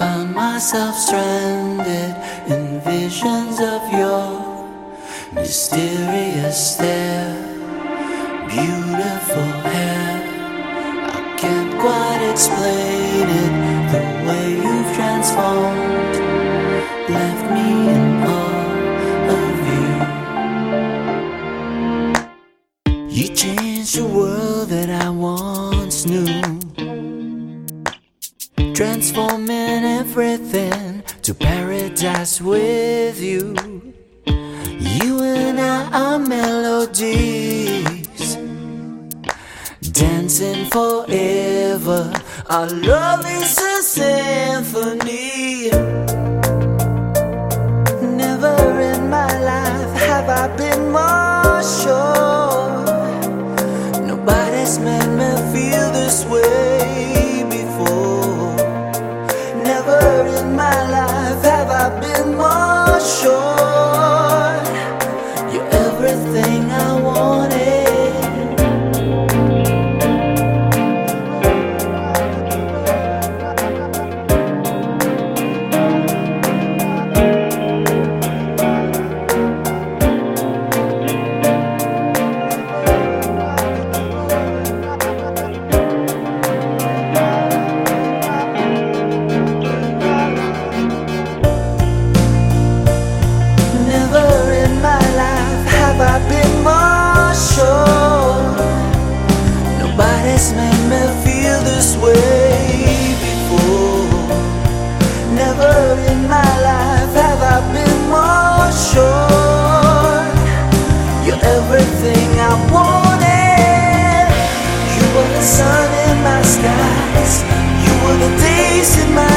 Found myself stranded in visions of your mysterious stare, beautiful hair. I can't quite explain it, the way you've transformed, left me in awe of you. You changed the world that I once knew transforming everything to paradise with you. You and I are melodies, dancing forever. Our love is a symphony. Never in my life have I been more sure. Nobody's made me feel this way I everything I wanted. You were the sun in my skies. You were the days in my